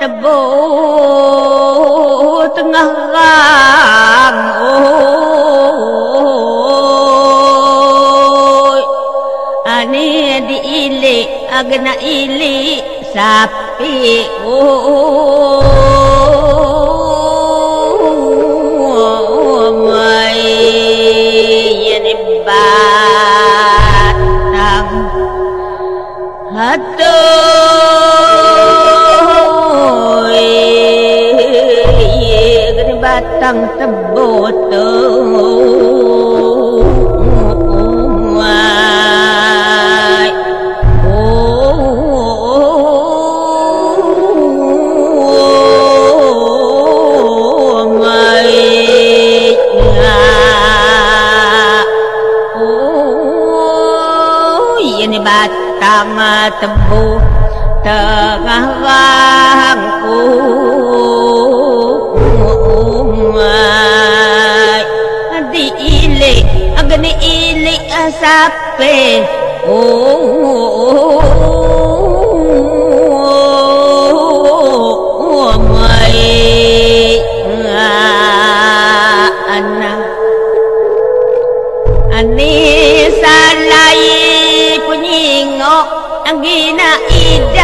តបោតងរាមអូអានេឌីលីអកណអ៊ីលីសាពីអូ gani batang tebot Mai. Oh, my Oh, ini batang tebu tengah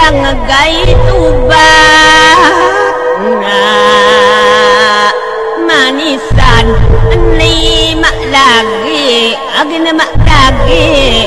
ginaidang gay ni na manisan ani maklagi ag na maklagi